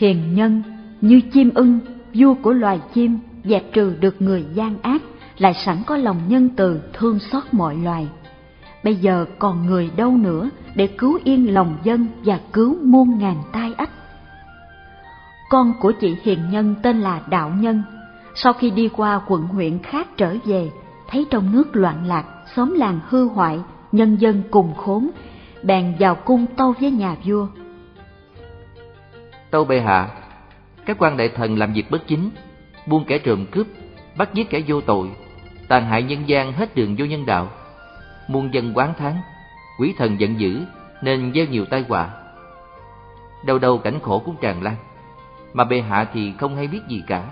hiền nhân như chim ưng, vua của loài chim, dẹp trừ được người gian ác, lại sẵn có lòng nhân từ thương xót mọi loài. Bây giờ còn người đâu nữa để cứu yên lòng dân và cứu muôn ngàn tai ách. Con của chị hiền nhân tên là Đạo Nhân, sau khi đi qua quận huyện khác trở về, thấy trong nước loạn lạc, xóm làng hư hoại, nhân dân cùng khốn, bèn vào cung tâu với nhà vua. Tâu bệ hạ, các quan đại thần làm việc bất chính, buông kẻ trộm cướp, bắt giết kẻ vô tội, tàn hại nhân gian hết đường vô nhân đạo. Muôn dân quán thán, quỷ thần giận dữ nên gieo nhiều tai họa. Đâu đâu cảnh khổ cũng tràn lan, mà bệ hạ thì không hay biết gì cả.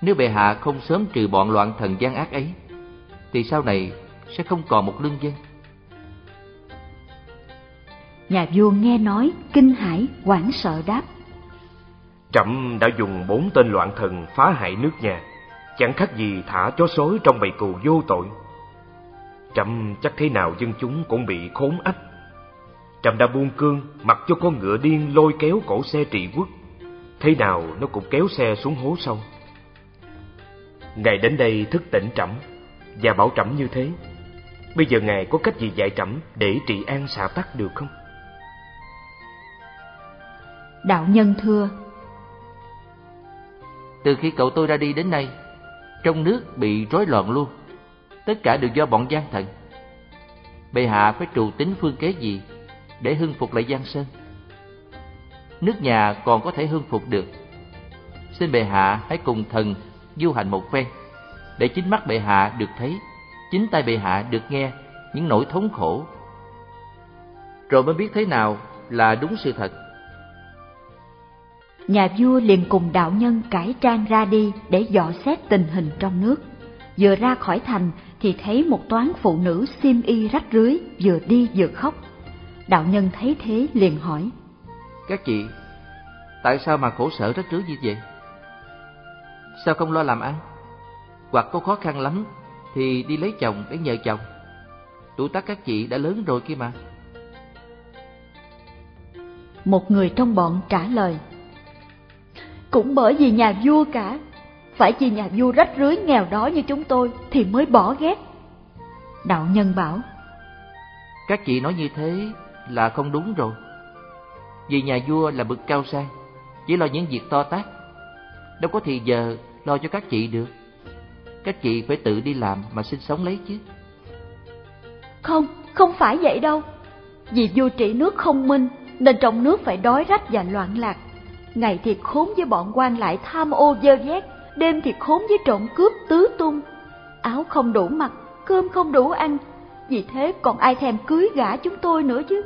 Nếu bệ hạ không sớm trừ bọn loạn thần gian ác ấy, thì sau này sẽ không còn một lương dân. Nhà vua nghe nói, kinh hãi, hoảng sợ đáp. Trẫm đã dùng bốn tên loạn thần phá hại nước nhà, chẳng khác gì thả chó sói trong bầy cừu vô tội. Trẫm chắc thế nào dân chúng cũng bị khốn ách. Trẫm đã buông cương, mặc cho con ngựa điên lôi kéo cổ xe trị quốc. Thế nào nó cũng kéo xe xuống hố sâu. Ngài đến đây thức tỉnh trẫm và bảo trẫm như thế. Bây giờ ngài có cách gì dạy trẫm để trị an xả tắc được không? Đạo nhân thưa. Từ khi cậu tôi ra đi đến nay, Trong nước bị rối loạn luôn. Tất cả đều do bọn gian thần. Bệ hạ phải trù tính phương kế gì Để hưng phục lại Giang Sơn? Nước nhà còn có thể hưng phục được. Xin bệ hạ hãy cùng thần du hành một phen, Để chính mắt bệ hạ được thấy, Chính tay bệ hạ được nghe Những nỗi thống khổ. Rồi mới biết thế nào là đúng sự thật. Nhà vua liền cùng đạo nhân cải trang ra đi để dò xét tình hình trong nước. Vừa ra khỏi thành thì thấy một toán phụ nữ xiêm y rách rưới vừa đi vừa khóc. Đạo nhân thấy thế liền hỏi. Các chị, tại sao mà khổ sở rách rưới như vậy? Sao không lo làm ăn? Hoặc có khó khăn lắm thì đi lấy chồng để nhờ chồng. Tuổi tác các chị đã lớn rồi kia mà. Một người trong bọn trả lời. Cũng bởi vì nhà vua cả. Phải chỉ nhà vua rách rưới nghèo đói như chúng tôi Thì mới bỏ ghét. Đạo nhân bảo Các chị nói như thế là không đúng rồi. Vì nhà vua là bậc cao sang Chỉ lo những việc to tát. Đâu có thì giờ lo cho các chị được. Các chị phải tự đi làm mà sinh sống lấy chứ. Không, không phải vậy đâu. Vì vua trị nước không minh Nên trong nước phải đói rách và loạn lạc Ngày thì khốn với bọn quan lại tham ô dơ ghét, đêm thì khốn với trộm cướp tứ tung. Áo không đủ mặc, cơm không đủ ăn, vì thế còn ai thèm cưới gả chúng tôi nữa chứ.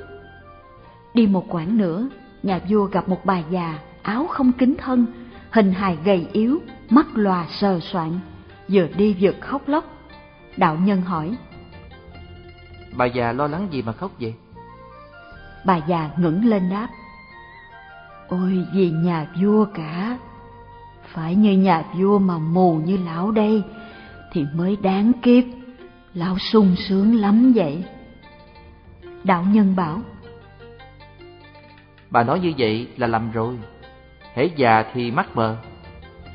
Đi một quãng nữa, nhà vua gặp một bà già, áo không kính thân, hình hài gầy yếu, mắt lòa sờ soạn, vừa đi vừa khóc lóc. Đạo nhân hỏi, Bà già lo lắng gì mà khóc vậy? Bà già ngẩng lên đáp, Ôi vì nhà vua cả. Phải như nhà vua mà mù như lão đây Thì mới đáng kiếp. Lão sung sướng lắm vậy. Đạo nhân bảo Bà nói như vậy là lầm rồi. Hễ già thì mắt mờ.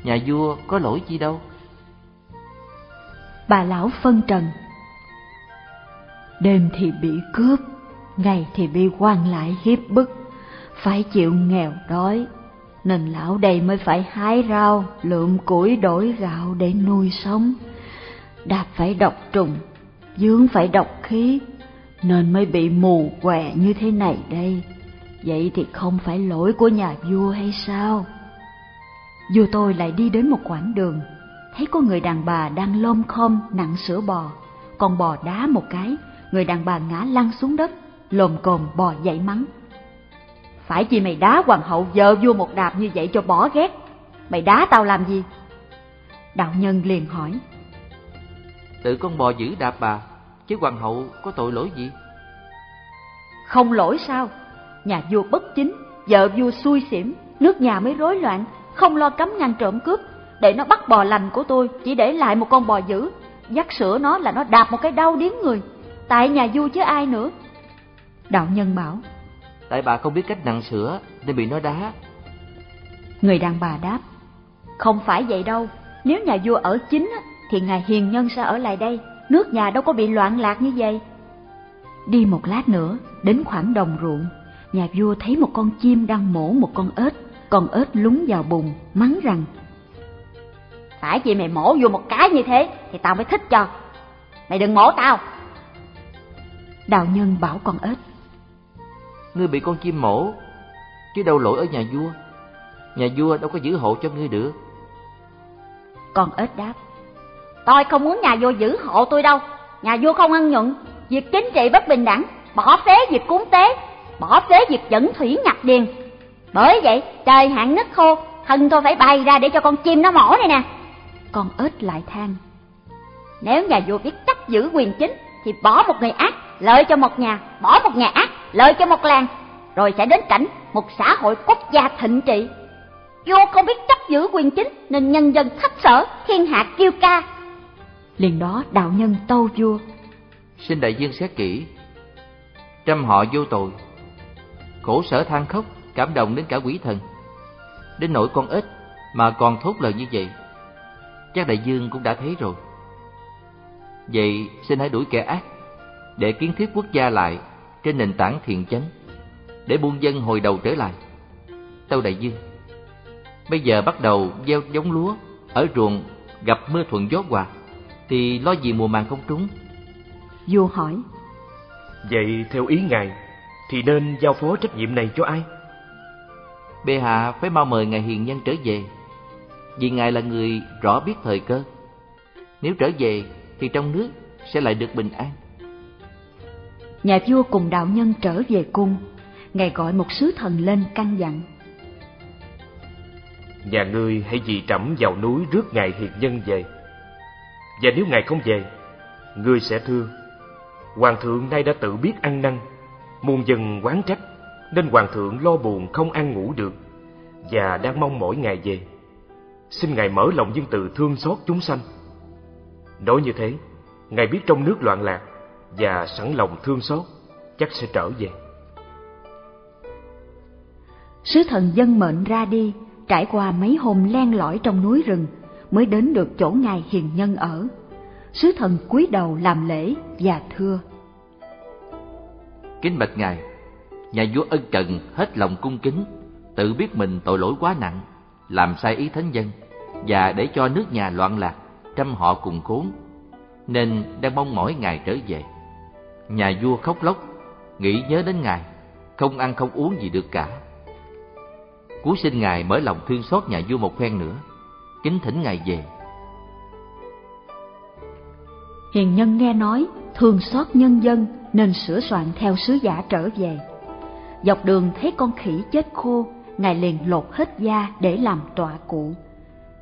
Nhà vua có lỗi gì đâu. Bà lão phân trần. Đêm thì bị cướp Ngày thì bị quan lại hiếp bức phải chịu nghèo đói, nên lão đây mới phải hái rau, lượm củi đổi gạo để nuôi sống. Đạp phải độc trùng, dướng phải độc khí, nên mới bị mù què như thế này đây. Vậy thì không phải lỗi của nhà vua hay sao? Vua tôi lại đi đến một quãng đường, thấy có người đàn bà đang lom khom nặng sữa bò, còn bò đá một cái, người đàn bà ngã lăn xuống đất, lồm cồm bò dậy mắng. Phải chi mày đá hoàng hậu vợ vua một đạp như vậy cho bỏ ghét. Mày đá tao làm gì? Đạo nhân liền hỏi. Tự con bò giữ đạp bà Chứ hoàng hậu có tội lỗi gì? Không lỗi sao? Nhà vua bất chính Vợ vua xui xỉm Nước nhà mới rối loạn Không lo cấm ngăn trộm cướp. Để nó bắt bò lành của tôi Chỉ để lại một con bò dữ. Dắt sữa nó là nó đạp một cái đau điếng người. Tại nhà vua chứ ai nữa. Đạo nhân bảo Tại bà không biết cách nặng sữa Nên bị nó đá Người đàn bà đáp, không phải vậy đâu, nếu nhà vua ở chính thì ngài hiền nhân sẽ ở lại đây, nước nhà đâu có bị loạn lạc như vậy. Đi một lát nữa, đến khoảng đồng ruộng, nhà vua thấy một con chim đang mổ một con ếch, con ếch lúng vào bùn, mắng rằng Phải chị mày mổ vô một cái như thế thì tao mới thích cho, mày đừng mổ tao. Đạo nhân bảo con ếch Ngươi bị con chim mổ, chứ đâu lỗi ở nhà vua. Nhà vua đâu có giữ hộ cho ngươi được. Con ếch đáp Tôi không muốn nhà vua giữ hộ tôi đâu Nhà vua không ăn nhuận Việc chính trị bất bình đẳng Bỏ phế việc cúng tế Bỏ phế việc dẫn thủy nhập điền Bởi vậy trời hạn nứt khô Thân tôi phải bay ra để cho con chim nó mổ này nè Con ếch lại than Nếu nhà vua biết cách giữ quyền chính Thì bỏ một người ác Lợi cho một nhà Bỏ một nhà ác Lợi cho một làng, Rồi sẽ đến cảnh Một xã hội quốc gia thịnh trị. Vua không biết chấp giữ quyền chính, Nên nhân dân thất sở Thiên hạ kêu ca. Liền đó đạo nhân tâu vua. Xin đại dương xét kỹ. Trăm họ vô tội. Khổ sở than khóc, cảm động đến cả quỷ thần. Đến nỗi con ếch mà còn thốt lời như vậy, chắc đại dương cũng đã thấy rồi. Vậy xin hãy đuổi kẻ ác để kiến thiết quốc gia lại trên nền tảng thiện chánh để buôn dân hồi đầu trở lại. Tâu đại dương bây giờ bắt đầu gieo giống lúa ở ruộng gặp mưa thuận gió hòa thì lo gì mùa màng không trúng? Vua hỏi. Vậy theo ý ngài thì nên giao phó trách nhiệm này cho ai? Bệ hạ phải mau mời ngài hiền nhân trở về vì ngài là người rõ biết thời cơ. Nếu trở về thì trong nước sẽ lại được bình an nhà vua cùng đạo nhân trở về cung. Ngài gọi một sứ thần lên căn dặn. Nhà ngươi hãy vì trẫm vào núi rước ngài hiền nhân về. Và nếu ngài không về, ngươi sẽ thương. hoàng thượng nay đã tự biết ăn năn, muôn dân quán trách, nên hoàng thượng lo buồn không ăn ngủ được, và đang mong mỗi ngày về. Xin ngài mở lòng dân từ thương xót chúng sanh. Nói như thế, ngài biết trong nước loạn lạc và sẵn lòng thương xót chắc sẽ trở về sứ thần dân mệnh ra đi trải qua mấy hôm len lỏi trong núi rừng mới đến được chỗ ngài hiền nhân ở. Sứ thần cúi đầu làm lễ và thưa. Kính bạch ngài, nhà vua ân cần hết lòng cung kính, tự biết mình tội lỗi quá nặng, làm sai ý thánh dân và để cho nước nhà loạn lạc, trăm họ cùng khốn, nên đang mong mỏi ngài trở về. Nhà vua khóc lóc, nghĩ nhớ đến ngài, không ăn không uống gì được cả. Cú xin ngài mở lòng thương xót nhà vua một phen nữa kính thỉnh ngài về. Hiền nhân nghe nói thương xót nhân dân nên sửa soạn theo sứ giả trở về. Dọc đường thấy con khỉ chết khô ngài liền lột hết da để làm tọa cụ.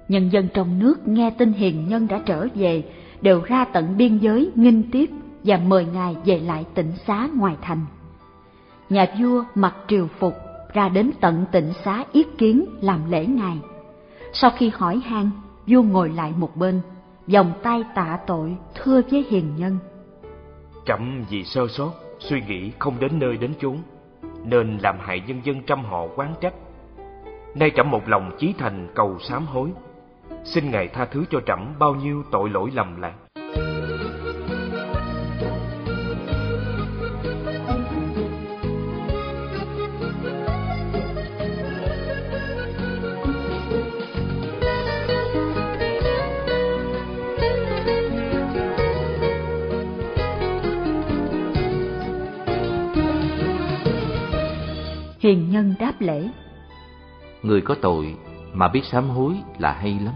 Nhân dân trong nước nghe tin hiền nhân đã trở về đều ra tận biên giới nghinh tiếp và mời ngài về lại tỉnh xá ngoài thành nhà vua mặc triều phục ra đến tận tỉnh xá yết kiến làm lễ ngài sau khi hỏi han, vua ngồi lại một bên, vòng tay tạ tội, thưa với hiền nhân. Trẫm vì sơ sót, suy nghĩ không đến nơi đến chốn, nên làm hại nhân dân trăm họ quán trách. Nay trẫm một lòng chí thành cầu sám hối, xin ngài tha thứ cho trẫm bao nhiêu tội lỗi lầm lạc. Đáp lễ. Người có tội mà biết sám hối là hay lắm.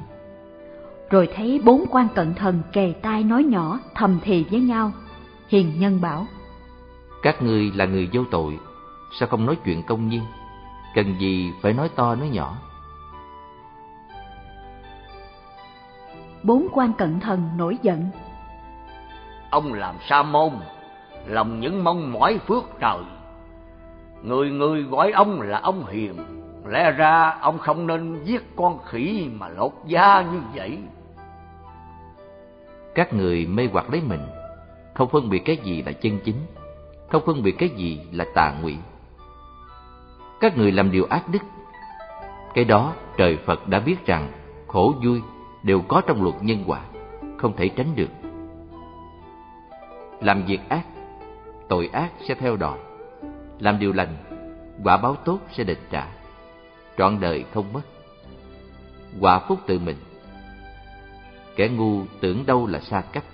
Rồi thấy bốn quan cận thần kề tai nói nhỏ thầm thì với nhau. Hiền nhân bảo Các người là người vô tội Sao không nói chuyện công nhiên? Cần gì phải nói to nói nhỏ? Bốn quan cận thần nổi giận. Ông làm sa môn Lòng những mong mỏi phước trời Người người gọi ông là ông hiền Lẽ ra ông không nên giết con khỉ mà lột da như vậy Các người mê hoặc lấy mình Không phân biệt cái gì là chân chính Không phân biệt cái gì là tà nguyện. Các người làm điều ác đức Cái đó trời Phật đã biết rằng khổ vui đều có trong luật nhân quả, không thể tránh được. Làm việc ác, tội ác sẽ theo đòi. Làm điều lành, quả báo tốt sẽ đền trả. Trọn đời không mất. Quả phúc tự mình. Kẻ ngu tưởng đâu là xa cách.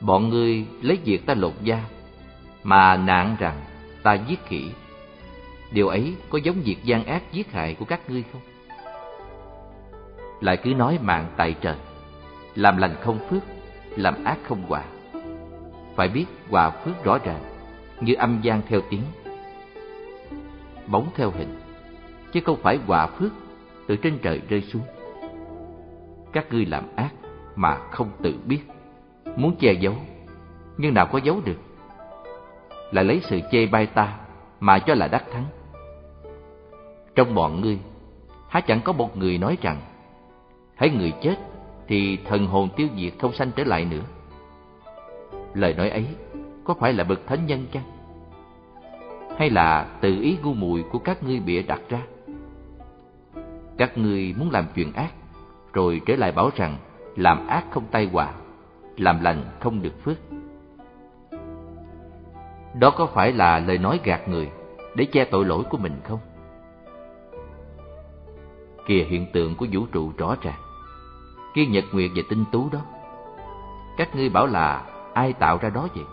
Bọn ngươi lấy việc ta lột da, mà nạn rằng ta giết khỉ. Điều ấy có giống việc gian ác giết hại của các ngươi không? Lại cứ nói mạng tại trời, làm lành không phước, làm ác không quả. Phải biết quả phước rõ ràng, như âm gian theo tiếng, bóng theo hình, chứ không phải quả phước từ trên trời rơi xuống. Các ngươi làm ác mà không tự biết, muốn che giấu, nhưng nào có giấu được. Lại lấy sự chê bai ta mà cho là đắc thắng. Trong bọn ngươi, há chẳng có một người nói rằng, hãy người chết thì thần hồn tiêu diệt không sanh trở lại nữa. Lời nói ấy có phải là bậc thánh nhân chăng? Hay là tự ý ngu muội của các ngươi bịa đặt ra? Các ngươi muốn làm chuyện ác, rồi trở lại bảo rằng làm ác không tai họa, làm lành không được phước. Đó có phải là lời nói gạt người để che tội lỗi của mình không? Kìa hiện tượng của vũ trụ rõ ràng. Kia nhật nguyệt và tinh tú đó. Các ngươi bảo là ai tạo ra đó vậy?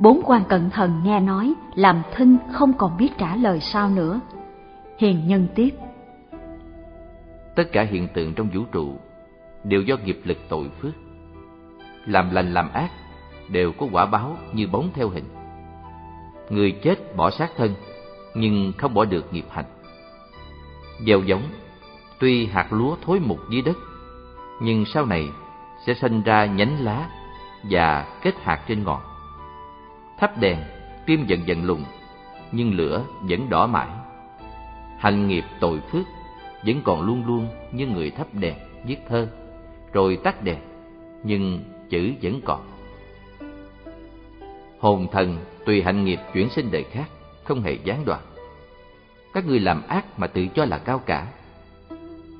Bốn quan cận thần nghe nói, làm thinh không còn biết trả lời sao nữa. Hiền nhân tiếp. Tất cả hiện tượng trong vũ trụ đều do nghiệp lực tội phước. Làm lành làm ác đều có quả báo như bóng theo hình. Người chết bỏ xác thân, nhưng không bỏ được nghiệp hành. Gieo giống, tuy hạt lúa thối mục dưới đất, nhưng sau này sẽ sinh ra nhánh lá và kết hạt trên ngọn. Thắp đèn, tim dần dần lùng, nhưng lửa vẫn đỏ mãi. Hành nghiệp tội phước vẫn còn luôn luôn như người thắp đèn viết thơ, rồi tắt đèn, nhưng chữ vẫn còn. Hồn thần tùy hạnh nghiệp chuyển sinh đời khác, không hề gián đoạn. Các người làm ác mà tự cho là cao cả,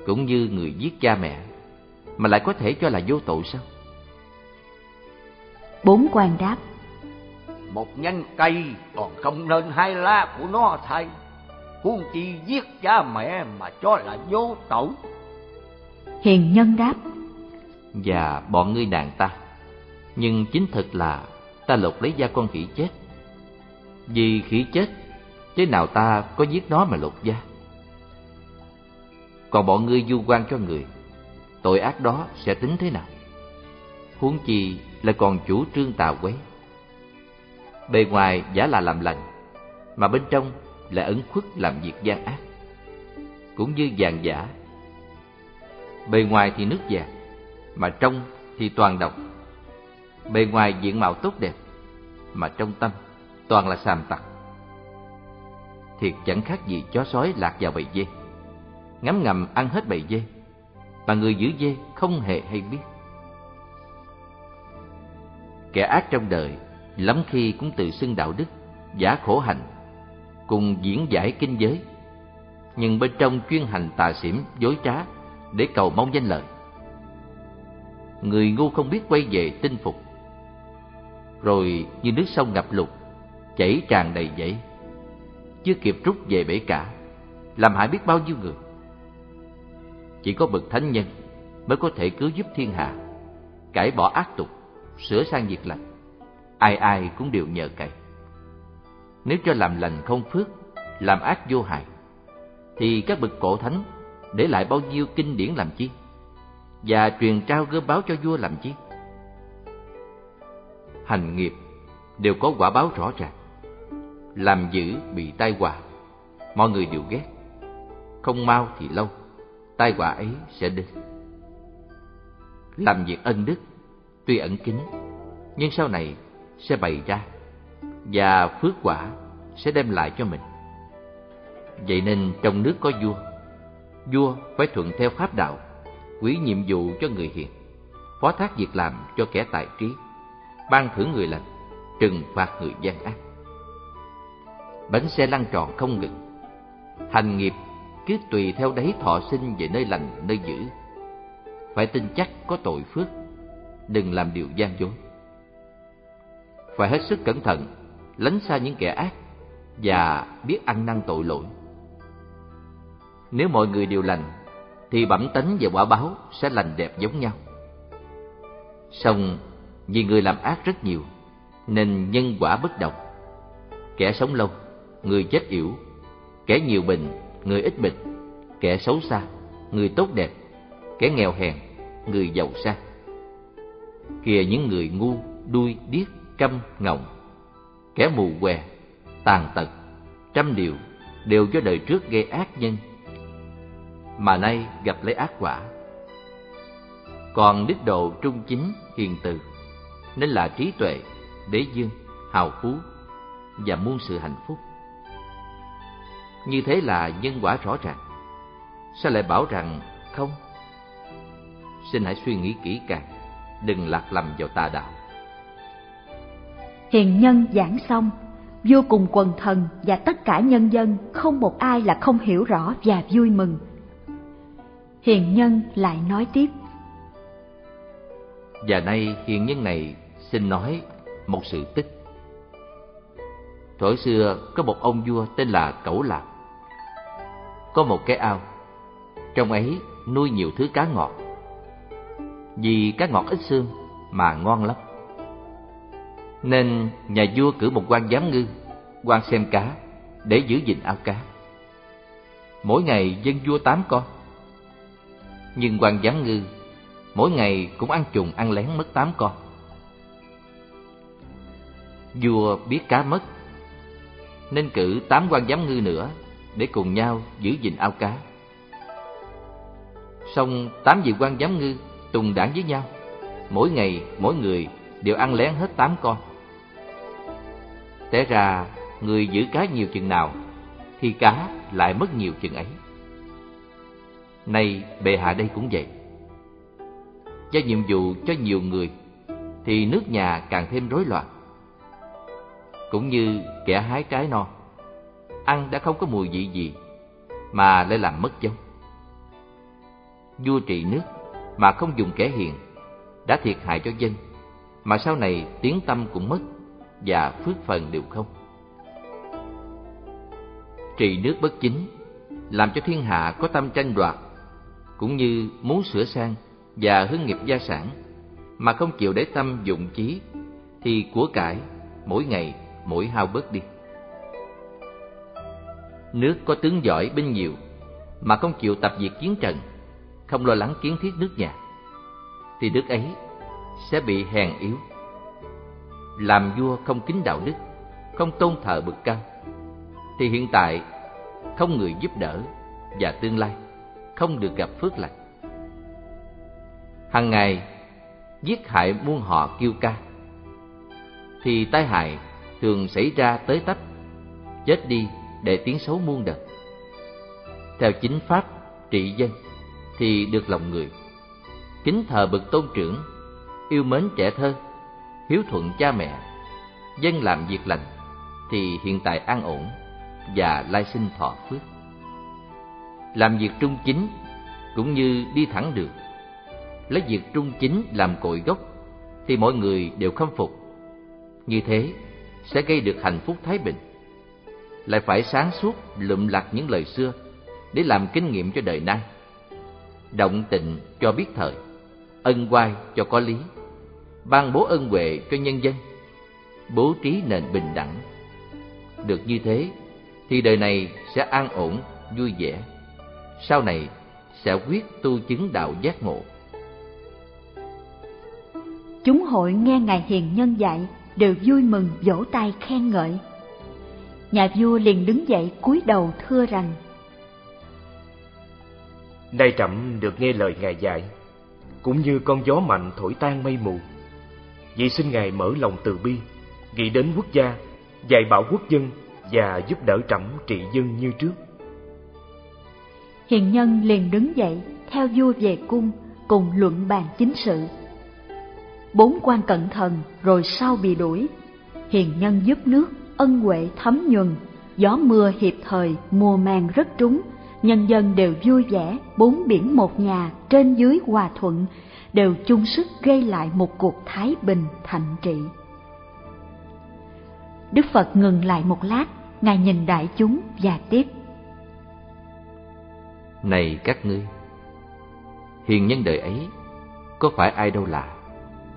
cũng như người giết cha mẹ, mà lại có thể cho là vô tội sao? Bốn quan đáp một nhánh cây còn không nên hai lá của nó thay. Huống chi giết cha mẹ mà cho là vô tội. Hiền nhân đáp Và bọn ngươi nạn ta. Nhưng chính thực là ta lột lấy da con khỉ chết. Vì khỉ chết Chứ nào ta có giết nó mà lột da? Còn bọn ngươi du quan cho người Tội ác đó sẽ tính thế nào? Huống chi là còn chủ trương tà quấy Bề ngoài giả là làm lành, Mà bên trong là ẩn khuất làm việc gian ác, Cũng như vàng giả. Bề ngoài thì nước vàng, Mà trong thì toàn độc. Bề ngoài diện mạo tốt đẹp, Mà trong tâm toàn là sàm tặc. Thiệt chẳng khác gì chó sói lạc vào bầy dê Ngắm ngầm ăn hết bầy dê, Mà người giữ dê không hề hay biết. Kẻ ác trong đời lắm khi cũng tự xưng đạo đức, giả khổ hạnh, cùng diễn giải kinh giới. Nhưng bên trong chuyên hành tà xỉm, dối trá để cầu mong danh lợi. Người ngu không biết quay về tinh phục. Rồi như nước sông ngập lụt, chảy tràn đầy dãy. Chưa kịp rút về bể cả, làm hại biết bao nhiêu người. Chỉ có bậc thánh nhân mới có thể cứu giúp thiên hạ, cải bỏ ác tục, sửa sang việc lành ai ai cũng đều nhờ cậy. Nếu cho làm lành không phước, làm ác vô hại, thì các bậc cổ thánh để lại bao nhiêu kinh điển làm chi? Và truyền trao gỡ báo cho vua làm chi? Hành nghiệp đều có quả báo rõ ràng. Làm dữ bị tai họa, mọi người đều ghét. Không mau thì lâu, tai họa ấy sẽ đến. Làm việc ân đức, tuy ẩn kín, nhưng sau này sẽ bày ra và phước quả sẽ đem lại cho mình. Vậy nên trong nước có vua, vua phải thuận theo pháp đạo, quý nhiệm vụ cho người hiền, phó thác việc làm cho kẻ tài trí, ban thưởng người lành, trừng phạt người gian ác. bánh xe lăn tròn không ngừng. Hành nghiệp cứ tùy theo đấy thọ sinh về nơi lành, nơi dữ. Phải tin chắc có tội phước, đừng làm điều gian dối. Phải hết sức cẩn thận, lánh xa những kẻ ác và biết ăn năn tội lỗi. Nếu mọi người đều lành, thì bẩm tánh và quả báo sẽ lành đẹp giống nhau. Song vì người làm ác rất nhiều, nên nhân quả bất đồng. Kẻ sống lâu, người chết yểu, kẻ nhiều bệnh, người ít bệnh, kẻ xấu xa, người tốt đẹp, kẻ nghèo hèn, người giàu sang. Kìa những người ngu, đuôi, điếc, câm, ngọng, kẻ mù què, tàn tật, trăm điều đều do đời trước gây ác nhân, mà nay gặp lấy ác quả. Còn đức độ trung chính, hiền từ, nên là trí tuệ, đế dương, hào phú và muôn sự hạnh phúc. Như thế là nhân quả rõ ràng. Sao lại bảo rằng không? Xin hãy suy nghĩ kỹ càng, đừng lạc lầm vào tà đạo. Hiền nhân giảng xong, vua cùng quần thần và tất cả nhân dân không một ai là không hiểu rõ và vui mừng. Hiền nhân lại nói tiếp. Và nay hiền nhân này xin nói một sự tích. Thuở xưa có một ông vua tên là Cẩu Lạc. Có một cái ao, trong ấy nuôi nhiều thứ cá ngọt. Vì cá ngọt ít xương mà ngon lắm. Nên nhà vua cử một quan giám ngư, quan xem cá để giữ gìn ao cá. Mỗi ngày dân vua tám con. Nhưng quan giám ngư mỗi ngày cũng ăn trùng ăn lén mất tám con. Vua biết cá mất, nên cử tám quan giám ngư nữa để cùng nhau giữ gìn ao cá. Song tám vị quan giám ngư tùng đảng với nhau, mỗi ngày mỗi người đều ăn lén hết tám con. Té ra người giữ cá nhiều chừng nào thì cá lại mất nhiều chừng ấy. Nay bệ hạ đây cũng vậy. Giao nhiệm vụ cho nhiều người thì nước nhà càng thêm rối loạn. Cũng như kẻ hái trái no, ăn đã không có mùi vị gì mà lại làm mất giống. Vua trị nước mà không dùng kẻ hiền đã thiệt hại cho dân, mà sau này tiếng tâm cũng mất và phước phần đều không. Trị nước bất chính, làm cho thiên hạ có tâm tranh đoạt, cũng như muốn sửa sang và hưng nghiệp gia sản, mà không chịu để tâm dụng chí, thì của cải mỗi ngày mỗi hao bớt đi. Nước có tướng giỏi binh nhiều, mà không chịu tập diệt chiến trận, không lo lắng kiến thiết nước nhà, thì nước ấy sẽ bị hèn yếu. Làm vua không kính đạo đức, không tôn thờ bực cao, thì hiện tại không người giúp đỡ và tương lai không được gặp phước lành. Hằng ngày giết hại muôn họ kêu ca, thì tai hại thường xảy ra tới tấp, chết đi để tiếng xấu muôn đời. Theo chính pháp trị dân thì được lòng người, kính thờ bậc tôn trưởng, yêu mến trẻ thơ, hiếu thuận cha mẹ, dân làm việc lành thì hiện tại an ổn và lai sinh thọ phước. Làm việc trung chính cũng như đi thẳng được. lấy việc trung chính làm cội gốc thì mọi người đều khâm phục. Như thế sẽ gây được hạnh phúc thái bình. Lại phải sáng suốt lụm lặt những lời xưa để làm kinh nghiệm cho đời nay. Động tịnh cho biết thời, ân quay cho có lý, ban bố ân huệ cho nhân dân, bố trí nền bình đẳng. Được như thế thì đời này sẽ an ổn, vui vẻ. Sau này sẽ quyết tu chứng đạo giác ngộ. Chúng hội nghe Ngài Hiền Nhân dạy đều vui mừng vỗ tay khen ngợi. Nhà vua liền đứng dậy cúi đầu thưa rằng Nay trẫm được nghe lời ngài dạy, cũng như con gió mạnh thổi tan mây mù. Vì xin ngài mở lòng từ bi, nghĩ đến quốc gia, dạy bảo quốc dân và giúp đỡ trẫm trị dân như trước. Hiền nhân liền đứng dậy theo vua về cung cùng luận bàn chính sự. Bốn quan cẩn thận rồi sau bị đuổi, hiền nhân giúp nước ân huệ thấm nhuần gió mưa hiệp thời, mùa màng rất trúng, nhân dân đều vui vẻ, bốn biển một nhà, trên dưới hòa thuận, đều chung sức gây lại một cuộc thái bình thạnh trị. Đức Phật ngừng lại một lát, Ngài nhìn đại chúng và tiếp. Này các ngươi, hiền nhân đời ấy, có phải ai đâu là,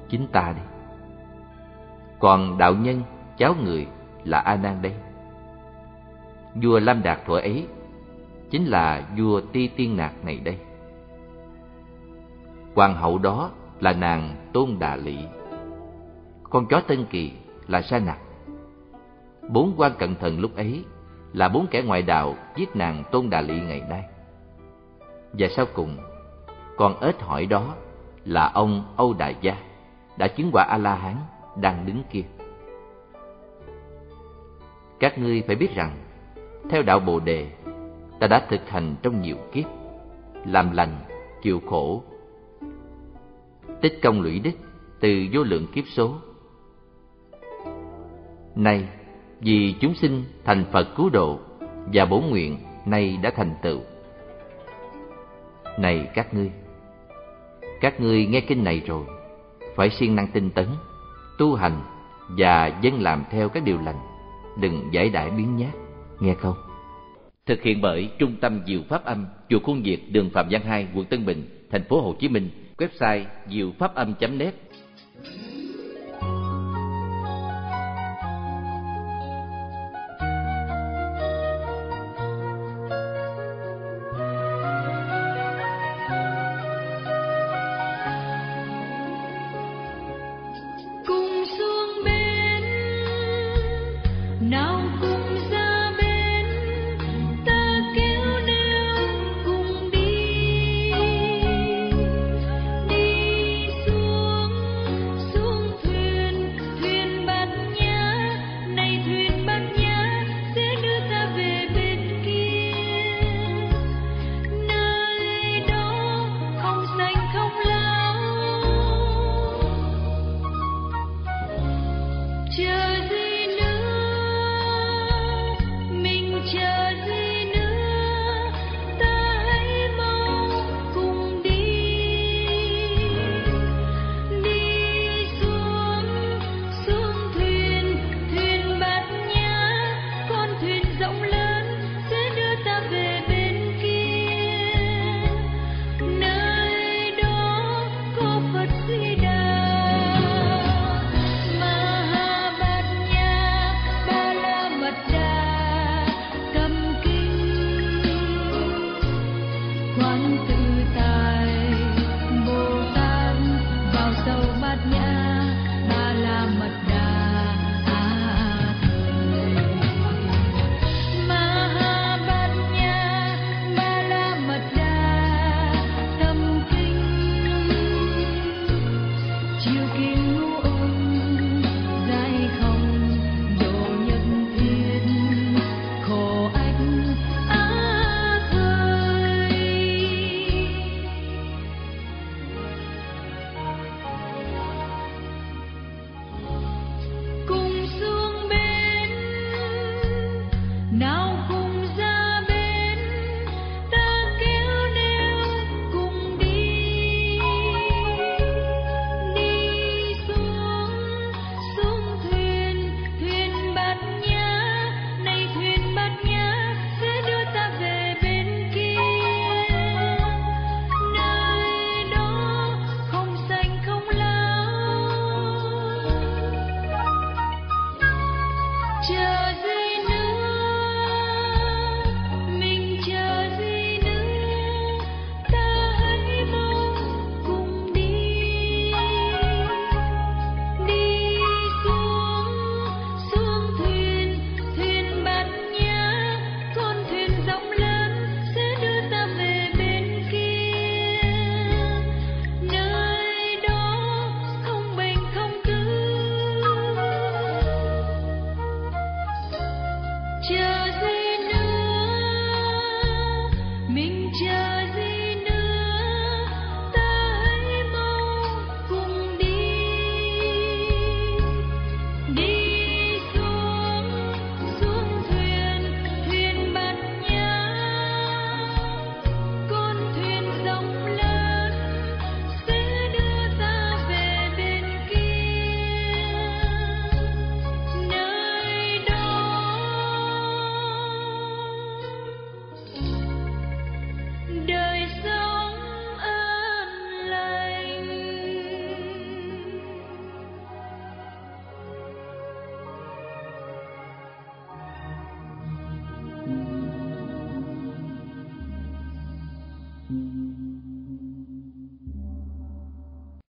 chính ta đi. Còn đạo nhân, cháu người là A Nan đây. Vua Lam Đạt thuở ấy chính là vua Ti Tiên Nạc này đây. Hoàng hậu đó là nàng Tôn Đà Lị. Con chó Tân Kỳ là Sa Nặc. Bốn quan cận thần lúc ấy là bốn kẻ ngoại đạo giết nàng Tôn Đà Lị ngày nay. Và sau cùng, con ếch hỏi đó là ông Âu Đại Gia đã chứng quả A-la-hán đang đứng kia. Các ngươi phải biết rằng, theo đạo Bồ Đề, ta đã thực hành trong nhiều kiếp, làm lành, chịu khổ, tích công lũy đức từ vô lượng kiếp số. Nay, vì chúng sinh thành Phật cứu độ và bổn nguyện nay đã thành tựu. Này các ngươi, các ngươi nghe kinh này rồi, phải siêng năng tinh tấn, tu hành và dân làm theo các điều lành, đừng giải đãi biến nhát, nghe không? Thực hiện bởi Trung tâm Diệu Pháp Âm, chùa Khuôn Việt, đường Phạm Văn Hai, quận Tân Bình, thành phố Hồ Chí Minh, website diệu pháp âm.net